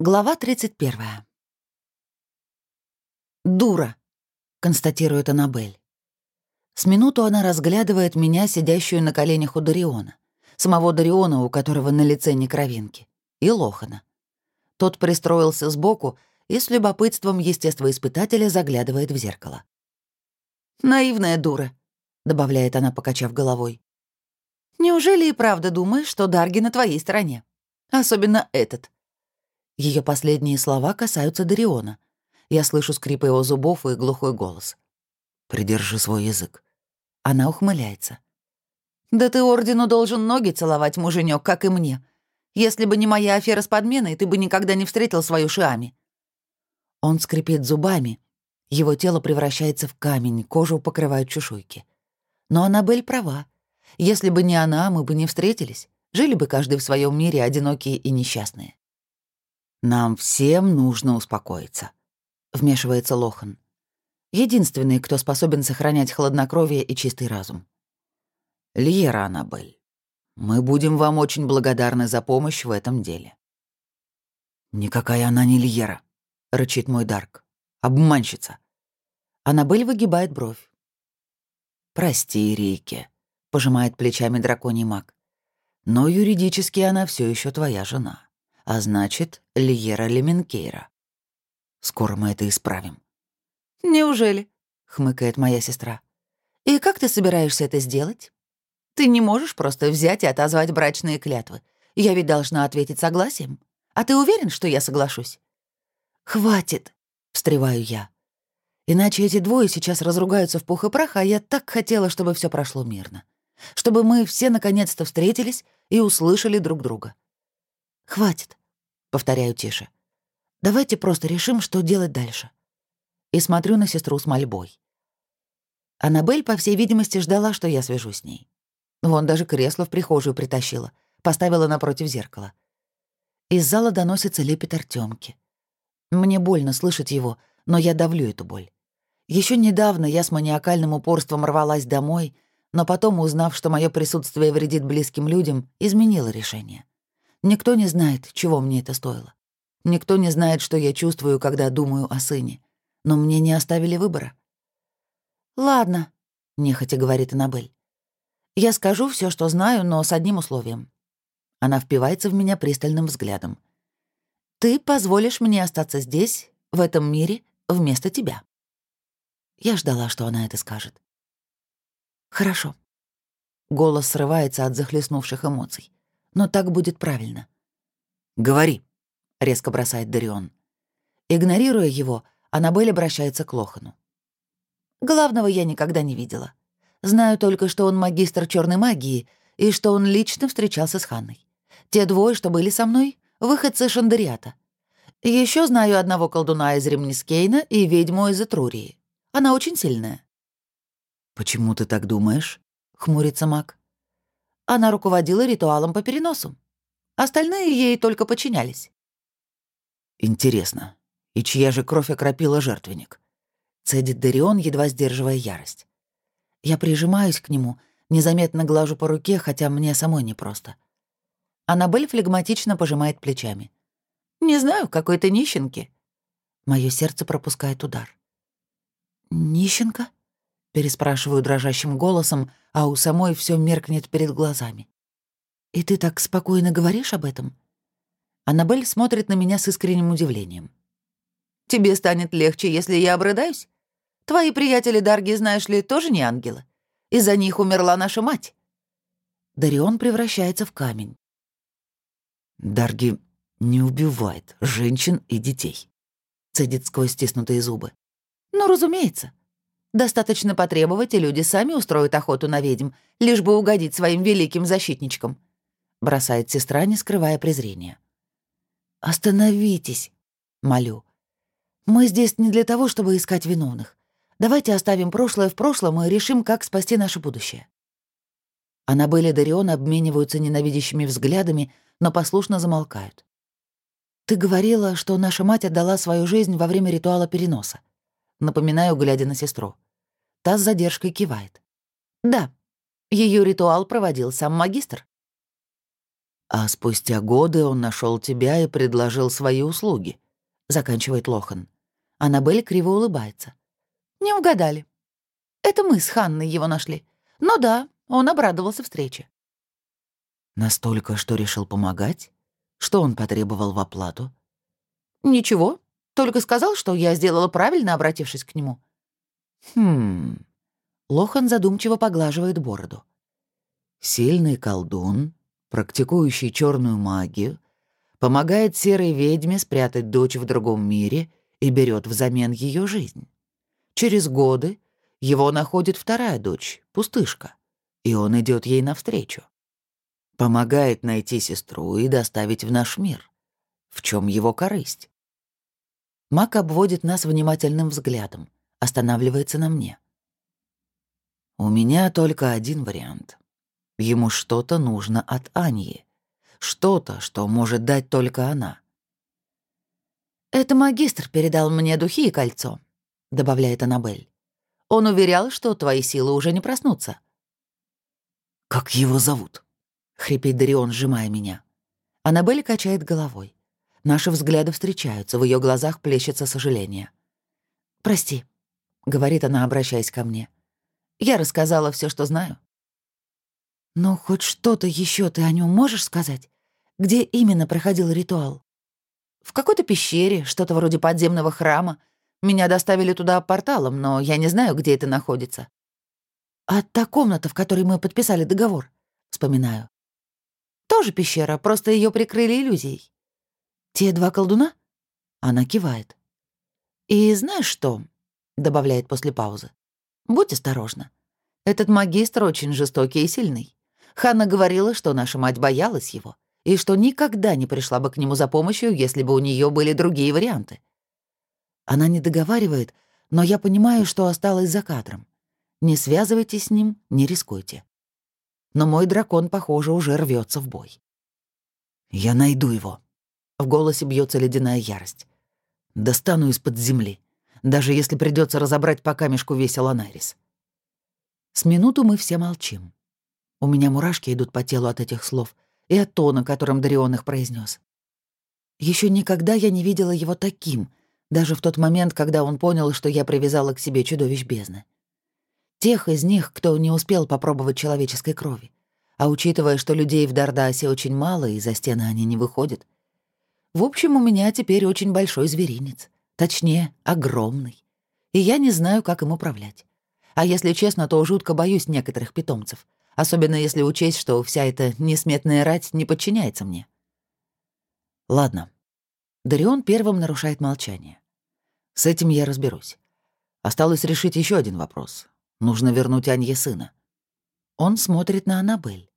Глава 31. «Дура», — констатирует Аннабель. С минуту она разглядывает меня, сидящую на коленях у Дариона, самого Дариона, у которого на лице не кровинки, и Лохана. Тот пристроился сбоку и с любопытством естествоиспытателя заглядывает в зеркало. «Наивная дура», — добавляет она, покачав головой. «Неужели и правда думаешь, что Дарги на твоей стороне? Особенно этот». Ее последние слова касаются Дариона. Я слышу скрип его зубов и глухой голос. «Придержи свой язык». Она ухмыляется. «Да ты ордену должен ноги целовать, муженек, как и мне. Если бы не моя афера с подменой, ты бы никогда не встретил свою Шиами». Он скрипит зубами. Его тело превращается в камень, кожу покрывают чешуйки. Но Аннабель права. Если бы не она, мы бы не встретились. Жили бы каждый в своем мире, одинокие и несчастные. «Нам всем нужно успокоиться», — вмешивается Лохан. Единственный, кто способен сохранять хладнокровие и чистый разум. «Льера Аннабель, мы будем вам очень благодарны за помощь в этом деле». «Никакая она не Льера», — рычит мой Дарк. «Обманщица». Аннабель выгибает бровь. «Прости, Рейке», — пожимает плечами драконий маг. «Но юридически она все еще твоя жена» а значит, Лиера Леменкейра. Скоро мы это исправим. «Неужели?» — хмыкает моя сестра. «И как ты собираешься это сделать? Ты не можешь просто взять и отозвать брачные клятвы. Я ведь должна ответить согласием. А ты уверен, что я соглашусь?» «Хватит!» — встреваю я. Иначе эти двое сейчас разругаются в пух и прах, а я так хотела, чтобы все прошло мирно. Чтобы мы все наконец-то встретились и услышали друг друга. «Хватит», — повторяю тише. «Давайте просто решим, что делать дальше». И смотрю на сестру с мольбой. Аннабель, по всей видимости, ждала, что я свяжусь с ней. Вон даже кресло в прихожую притащила, поставила напротив зеркала. Из зала доносится лепет Артёмки. Мне больно слышать его, но я давлю эту боль. Еще недавно я с маниакальным упорством рвалась домой, но потом, узнав, что мое присутствие вредит близким людям, изменила решение. Никто не знает, чего мне это стоило. Никто не знает, что я чувствую, когда думаю о сыне. Но мне не оставили выбора. «Ладно», — нехотя говорит Аннабель. «Я скажу все, что знаю, но с одним условием». Она впивается в меня пристальным взглядом. «Ты позволишь мне остаться здесь, в этом мире, вместо тебя». Я ждала, что она это скажет. «Хорошо». Голос срывается от захлестнувших эмоций но так будет правильно. «Говори», — резко бросает Дарион. Игнорируя его, Аннабель обращается к Лохану. «Главного я никогда не видела. Знаю только, что он магистр черной магии и что он лично встречался с Ханной. Те двое, что были со мной, — выходцы Шандариата. Еще знаю одного колдуна из Ремнискейна и ведьму из Этрурии. Она очень сильная». «Почему ты так думаешь?» — хмурится маг. Она руководила ритуалом по переносу. Остальные ей только подчинялись. «Интересно, и чья же кровь окропила жертвенник?» Цедит Дарион, едва сдерживая ярость. Я прижимаюсь к нему, незаметно глажу по руке, хотя мне самой непросто. Аннабель флегматично пожимает плечами. «Не знаю, какой-то нищенки». Моё сердце пропускает удар. «Нищенка?» Переспрашиваю дрожащим голосом, а у самой все меркнет перед глазами. «И ты так спокойно говоришь об этом?» Аннабель смотрит на меня с искренним удивлением. «Тебе станет легче, если я обрыдаюсь? Твои приятели Дарги, знаешь ли, тоже не ангелы. Из-за них умерла наша мать». Дарион превращается в камень. «Дарги не убивает женщин и детей», — цедит сквозь стиснутые зубы. «Ну, разумеется. Достаточно потребовать, и люди сами устроят охоту на ведьм, лишь бы угодить своим великим защитничкам», — бросает сестра, не скрывая презрения. «Остановитесь», — молю. «Мы здесь не для того, чтобы искать виновных. Давайте оставим прошлое в прошлом и решим, как спасти наше будущее». Аннабель и Дарион обмениваются ненавидящими взглядами, но послушно замолкают. «Ты говорила, что наша мать отдала свою жизнь во время ритуала переноса. Напоминаю, глядя на сестру. Та с задержкой кивает. Да, ее ритуал проводил сам магистр. А спустя годы он нашел тебя и предложил свои услуги», — заканчивает Лохан. Аннабель криво улыбается. «Не угадали. Это мы с Ханной его нашли. Но да, он обрадовался встрече». «Настолько, что решил помогать? Что он потребовал в оплату?» «Ничего, только сказал, что я сделала правильно, обратившись к нему». «Хм...» Лохан задумчиво поглаживает бороду. «Сильный колдун, практикующий черную магию, помогает серой ведьме спрятать дочь в другом мире и берет взамен ее жизнь. Через годы его находит вторая дочь, пустышка, и он идет ей навстречу. Помогает найти сестру и доставить в наш мир. В чем его корысть? Мак обводит нас внимательным взглядом, останавливается на мне. У меня только один вариант. Ему что-то нужно от Аньи. Что-то, что может дать только она. «Это магистр передал мне духи и кольцо», — добавляет Аннабель. «Он уверял, что твои силы уже не проснутся». «Как его зовут?» — хрипит Дарион, сжимая меня. Аннабель качает головой. Наши взгляды встречаются, в ее глазах плещется сожаление. «Прости», — говорит она, обращаясь ко мне. «Я рассказала все, что знаю». «Но хоть что-то еще ты о нем можешь сказать? Где именно проходил ритуал?» «В какой-то пещере, что-то вроде подземного храма. Меня доставили туда порталом, но я не знаю, где это находится». «А та комната, в которой мы подписали договор?» Вспоминаю. «Тоже пещера, просто ее прикрыли иллюзией». «Те два колдуна?» Она кивает. «И знаешь что?» — добавляет после паузы. «Будь осторожна. Этот магистр очень жестокий и сильный. Ханна говорила, что наша мать боялась его, и что никогда не пришла бы к нему за помощью, если бы у нее были другие варианты. Она не договаривает, но я понимаю, что осталась за кадром. Не связывайтесь с ним, не рискуйте. Но мой дракон, похоже, уже рвется в бой. «Я найду его». В голосе бьется ледяная ярость. «Достану из-под земли, даже если придется разобрать по камешку весь Аланайрис». С минуту мы все молчим. У меня мурашки идут по телу от этих слов и от тона, которым Дарион их произнес. Еще никогда я не видела его таким, даже в тот момент, когда он понял, что я привязала к себе чудовищ бездны. Тех из них, кто не успел попробовать человеческой крови. А учитывая, что людей в Дардасе очень мало, и за стены они не выходят. В общем, у меня теперь очень большой зверинец. Точнее, огромный. И я не знаю, как им управлять. А если честно, то жутко боюсь некоторых питомцев — особенно если учесть, что вся эта несметная рать не подчиняется мне. Ладно. Дарион первым нарушает молчание. С этим я разберусь. Осталось решить еще один вопрос. Нужно вернуть Анье сына. Он смотрит на Аннабель.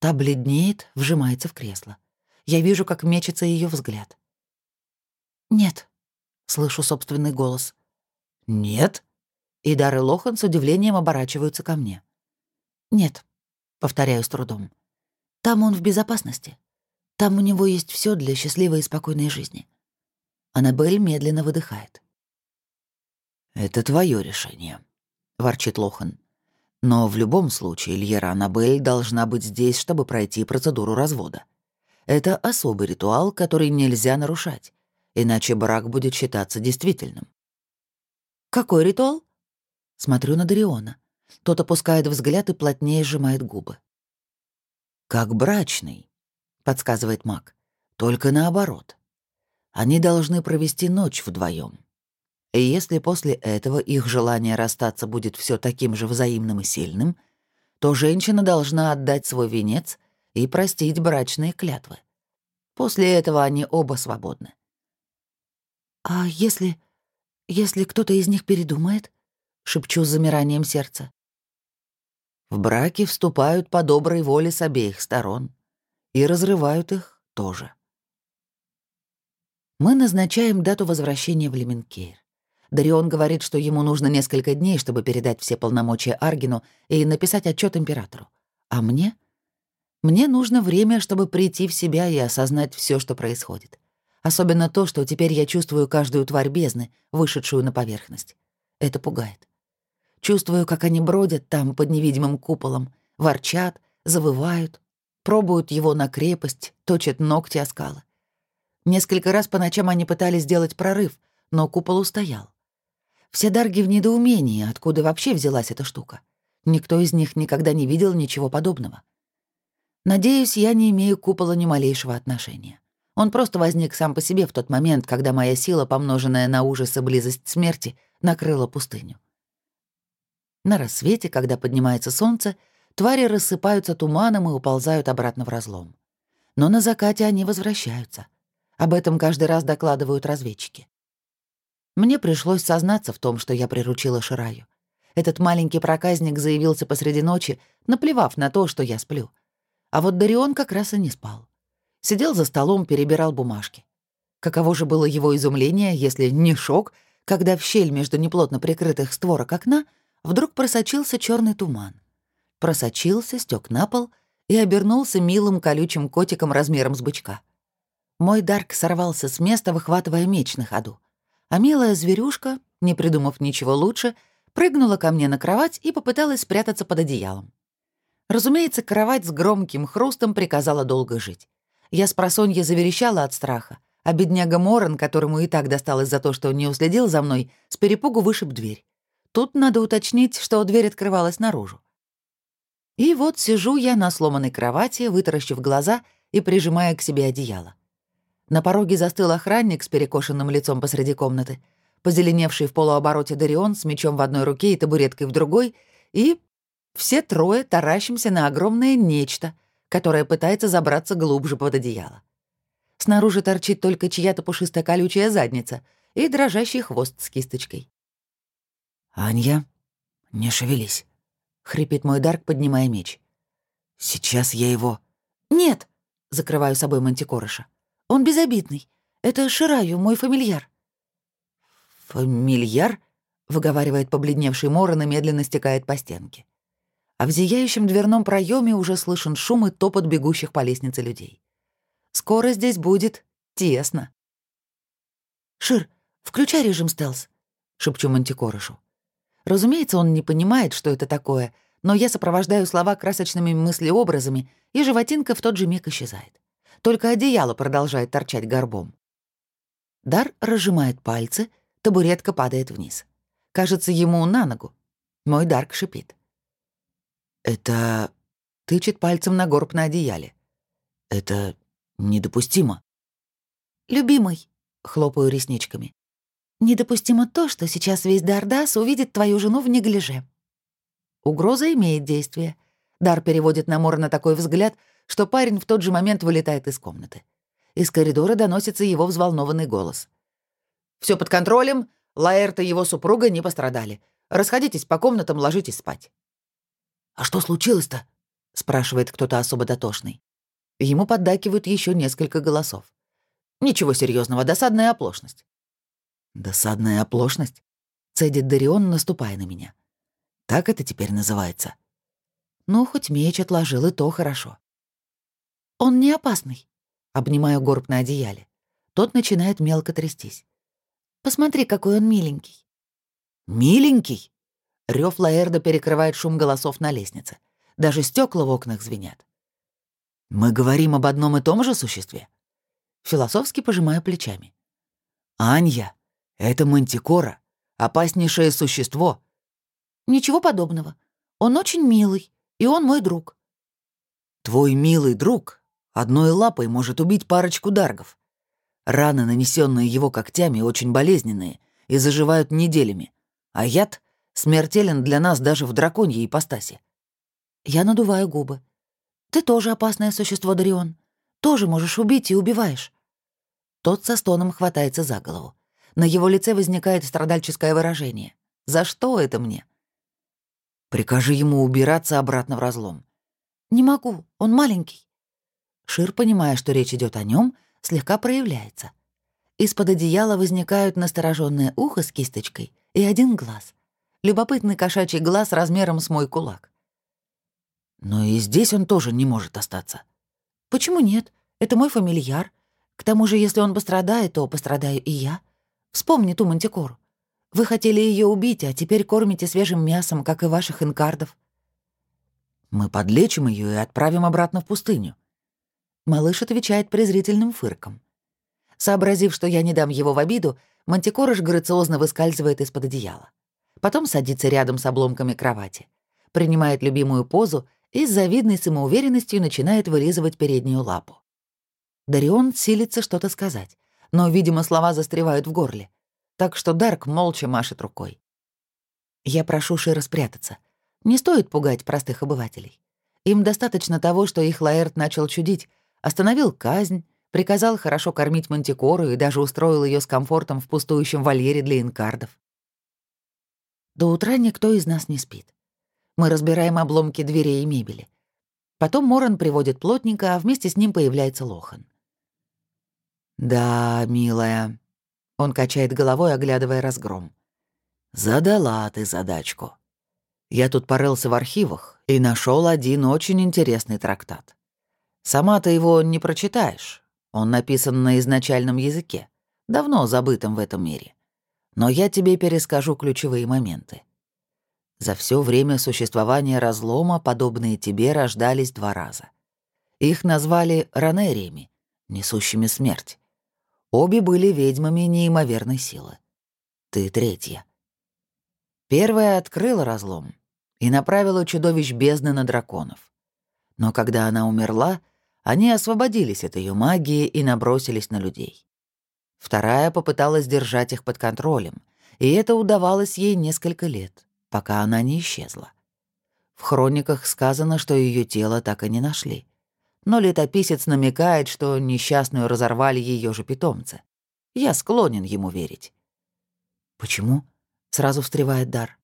Та бледнеет, вжимается в кресло. Я вижу, как мечется ее взгляд. «Нет», — слышу собственный голос. «Нет?» И Дар и Лохан с удивлением оборачиваются ко мне. «Нет, Повторяю с трудом. Там он в безопасности. Там у него есть все для счастливой и спокойной жизни. Аннабель медленно выдыхает. «Это твое решение», — ворчит Лохан. «Но в любом случае Льера Аннабель должна быть здесь, чтобы пройти процедуру развода. Это особый ритуал, который нельзя нарушать, иначе брак будет считаться действительным». «Какой ритуал?» Смотрю на Дариона. Тот опускает взгляд и плотнее сжимает губы. «Как брачный», — подсказывает маг. «Только наоборот. Они должны провести ночь вдвоем. И если после этого их желание расстаться будет все таким же взаимным и сильным, то женщина должна отдать свой венец и простить брачные клятвы. После этого они оба свободны. «А если... если кто-то из них передумает?» — шепчу с замиранием сердца. В браки вступают по доброй воле с обеих сторон и разрывают их тоже. Мы назначаем дату возвращения в Леменкейр. Дарион говорит, что ему нужно несколько дней, чтобы передать все полномочия Аргину и написать отчет императору. А мне? Мне нужно время, чтобы прийти в себя и осознать все, что происходит. Особенно то, что теперь я чувствую каждую тварь бездны, вышедшую на поверхность. Это пугает. Чувствую, как они бродят там под невидимым куполом, ворчат, завывают, пробуют его на крепость, точат ногти о скалы. Несколько раз по ночам они пытались сделать прорыв, но купол устоял. Все дарги в недоумении, откуда вообще взялась эта штука. Никто из них никогда не видел ничего подобного. Надеюсь, я не имею к куполу ни малейшего отношения. Он просто возник сам по себе в тот момент, когда моя сила, помноженная на ужас и близость смерти, накрыла пустыню. На рассвете, когда поднимается солнце, твари рассыпаются туманом и уползают обратно в разлом. Но на закате они возвращаются. Об этом каждый раз докладывают разведчики. Мне пришлось сознаться в том, что я приручила Шираю. Этот маленький проказник заявился посреди ночи, наплевав на то, что я сплю — а вот Дарион как раз и не спал. Сидел за столом, перебирал бумажки. Каково же было его изумление, если не шок, когда в щель между неплотно прикрытых створок окна вдруг просочился черный туман. Просочился, стек на пол и обернулся милым колючим котиком размером с бычка. Мой Дарк сорвался с места, выхватывая меч на ходу. А милая зверюшка, не придумав ничего лучше, прыгнула ко мне на кровать и попыталась спрятаться под одеялом. Разумеется, кровать с громким хрустом приказала долго жить. Я с просонья заверещала от страха, а бедняга Моран, которому и так досталось за то, что не уследил за мной, с перепугу вышиб дверь. Тут надо уточнить, что дверь открывалась наружу. И вот сижу я на сломанной кровати, вытаращив глаза и прижимая к себе одеяло. На пороге застыл охранник с перекошенным лицом посреди комнаты, позеленевший в полуобороте Дарион с мечом в одной руке и табуреткой в другой, и все трое таращимся на огромное нечто, которое пытается забраться глубже под одеяло. Снаружи торчит только чья-то пушистая колючая задница и дрожащий хвост с кисточкой. «Анья, не шевелись», — хрипит мой Дарк, поднимая меч. «Сейчас я его...» «Нет», — закрываю собой мантикорыша. «Он безобидный. Это Шираю, мой фамильяр». «Фамильяр?» — выговаривает побледневший Морон и медленно стекает по стенке а в зияющем дверном проеме уже слышен шум и топот бегущих по лестнице людей. Скоро здесь будет тесно. «Шир, включай режим стелс», — шепчу Мантикорышу. Разумеется, он не понимает, что это такое, но я сопровождаю слова красочными мыслеобразами, и животинка в тот же миг исчезает. Только одеяло продолжает торчать горбом. Дар разжимает пальцы, табуретка падает вниз. Кажется, ему на ногу. Мой Дарк шипит. «Это...» — тычет пальцем на горб на одеяле. «Это недопустимо». «Любимый», — хлопаю ресничками. «Недопустимо то, что сейчас весь Дардас увидит твою жену в неглиже». Угроза имеет действие. Дар переводит на Морона такой взгляд, что парень в тот же момент вылетает из комнаты. Из коридора доносится его взволнованный голос. Все под контролем, Лаэрт и его супруга не пострадали. Расходитесь по комнатам, ложитесь спать». «А что случилось-то?» — спрашивает кто-то особо дотошный. Ему поддакивают еще несколько голосов. «Ничего серьезного, досадная оплошность». «Досадная оплошность?» — цедит Дарион, наступая на меня. «Так это теперь называется». «Ну, хоть меч отложил, и то хорошо». «Он не опасный», — обнимаю горб на одеяле. Тот начинает мелко трястись. «Посмотри, какой он миленький». «Миленький?» Рёв Лаэрда перекрывает шум голосов на лестнице. Даже стекла в окнах звенят. «Мы говорим об одном и том же существе?» Философски пожимаю плечами. «Анья, это мантикора, опаснейшее существо». «Ничего подобного. Он очень милый, и он мой друг». «Твой милый друг одной лапой может убить парочку даргов. Раны, нанесенные его когтями, очень болезненные и заживают неделями, а яд Смертелен для нас даже в драконьей ипостаси. Я надуваю губы. Ты тоже опасное существо, Дарион. Тоже можешь убить и убиваешь. Тот со стоном хватается за голову. На его лице возникает страдальческое выражение. «За что это мне?» «Прикажи ему убираться обратно в разлом». «Не могу, он маленький». Шир, понимая, что речь идет о нем, слегка проявляется. Из-под одеяла возникают настороженное ухо с кисточкой и один глаз любопытный кошачий глаз размером с мой кулак. Но и здесь он тоже не может остаться. Почему нет? Это мой фамильяр. К тому же, если он пострадает, то пострадаю и я. Вспомни ту мантикору. Вы хотели ее убить, а теперь кормите свежим мясом, как и ваших инкардов. Мы подлечим ее и отправим обратно в пустыню. Малыш отвечает презрительным фырком. Сообразив, что я не дам его в обиду, мантикорыш грациозно выскальзывает из-под одеяла. Потом садится рядом с обломками кровати, принимает любимую позу и с завидной самоуверенностью начинает вылизывать переднюю лапу. Дарион силится что-то сказать, но, видимо, слова застревают в горле, так что Дарк молча машет рукой. Я прошу Шира спрятаться. Не стоит пугать простых обывателей. Им достаточно того, что их Лаэрт начал чудить, остановил казнь, приказал хорошо кормить мантикору и даже устроил ее с комфортом в пустующем вольере для инкардов. До утра никто из нас не спит. Мы разбираем обломки дверей и мебели. Потом Моран приводит плотника, а вместе с ним появляется Лохан. «Да, милая», — он качает головой, оглядывая разгром. «Задала ты задачку. Я тут порылся в архивах и нашел один очень интересный трактат. Сама ты его не прочитаешь. Он написан на изначальном языке, давно забытом в этом мире. Но я тебе перескажу ключевые моменты. За все время существования разлома подобные тебе рождались два раза. Их назвали ранериями, несущими смерть. Обе были ведьмами неимоверной силы. Ты третья. Первая открыла разлом и направила чудовищ бездны на драконов. Но когда она умерла, они освободились от ее магии и набросились на людей. Вторая попыталась держать их под контролем, и это удавалось ей несколько лет пока она не исчезла. В хрониках сказано, что ее тело так и не нашли. Но летописец намекает, что несчастную разорвали ее же питомцы. Я склонен ему верить. «Почему?» — сразу встревает Дар.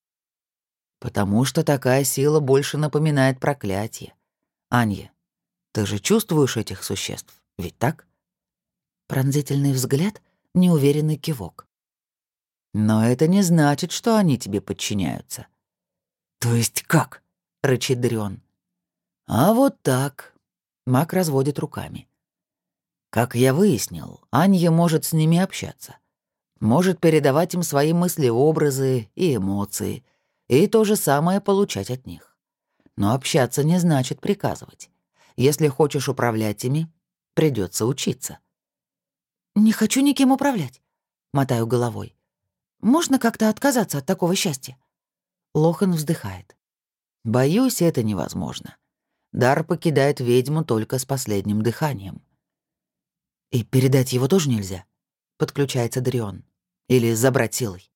«Потому что такая сила больше напоминает проклятие. Анья, ты же чувствуешь этих существ, ведь так?» Пронзительный взгляд, неуверенный кивок. Но это не значит, что они тебе подчиняются. То есть как? рычит Дрион. А вот так. Мак разводит руками. Как я выяснил, Анья может с ними общаться. Может передавать им свои мысли-образы и эмоции, и то же самое получать от них. Но общаться не значит приказывать. Если хочешь управлять ими, придется учиться. «Не хочу никем управлять», — мотаю головой. Можно как-то отказаться от такого счастья?» Лохан вздыхает. «Боюсь, это невозможно. Дар покидает ведьму только с последним дыханием». «И передать его тоже нельзя?» — подключается Дрион. «Или забрать силой?»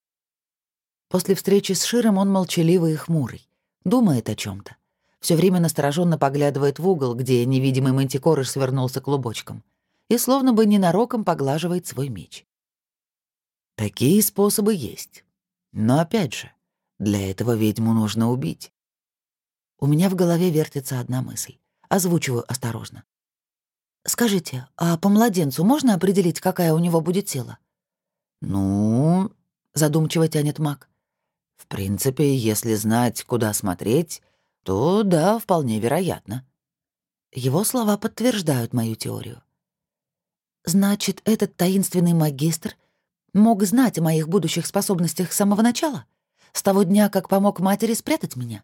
После встречи с Широм он молчаливый и хмурый, думает о чем то все время настороженно поглядывает в угол, где невидимый мантикорыш свернулся клубочком, и словно бы ненароком поглаживает свой меч. Такие способы есть. Но опять же, для этого ведьму нужно убить. У меня в голове вертится одна мысль. Озвучиваю осторожно. «Скажите, а по младенцу можно определить, какая у него будет сила?» «Ну...» — задумчиво тянет маг. «В принципе, если знать, куда смотреть, то да, вполне вероятно». Его слова подтверждают мою теорию. «Значит, этот таинственный магистр — Мог знать о моих будущих способностях с самого начала? С того дня, как помог матери спрятать меня?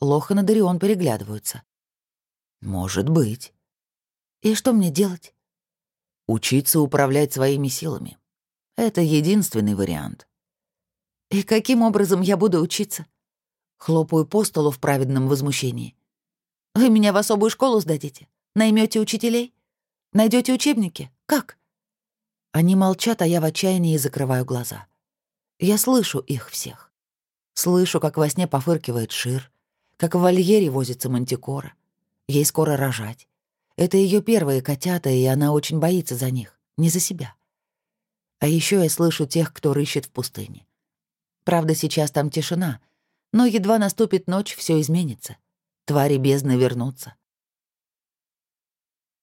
Лохан и Дарион переглядываются. Может быть. И что мне делать? Учиться управлять своими силами. Это единственный вариант. И каким образом я буду учиться? Хлопаю по столу в праведном возмущении. Вы меня в особую школу сдадите? Наймете учителей? Найдете учебники? Как? Они молчат, а я в отчаянии закрываю глаза. Я слышу их всех. Слышу, как во сне пофыркивает Шир, как в вольере возится мантикора. Ей скоро рожать. Это ее первые котята, и она очень боится за них, не за себя. А еще я слышу тех, кто рыщет в пустыне. Правда, сейчас там тишина, но едва наступит ночь, все изменится. Твари бездны вернутся.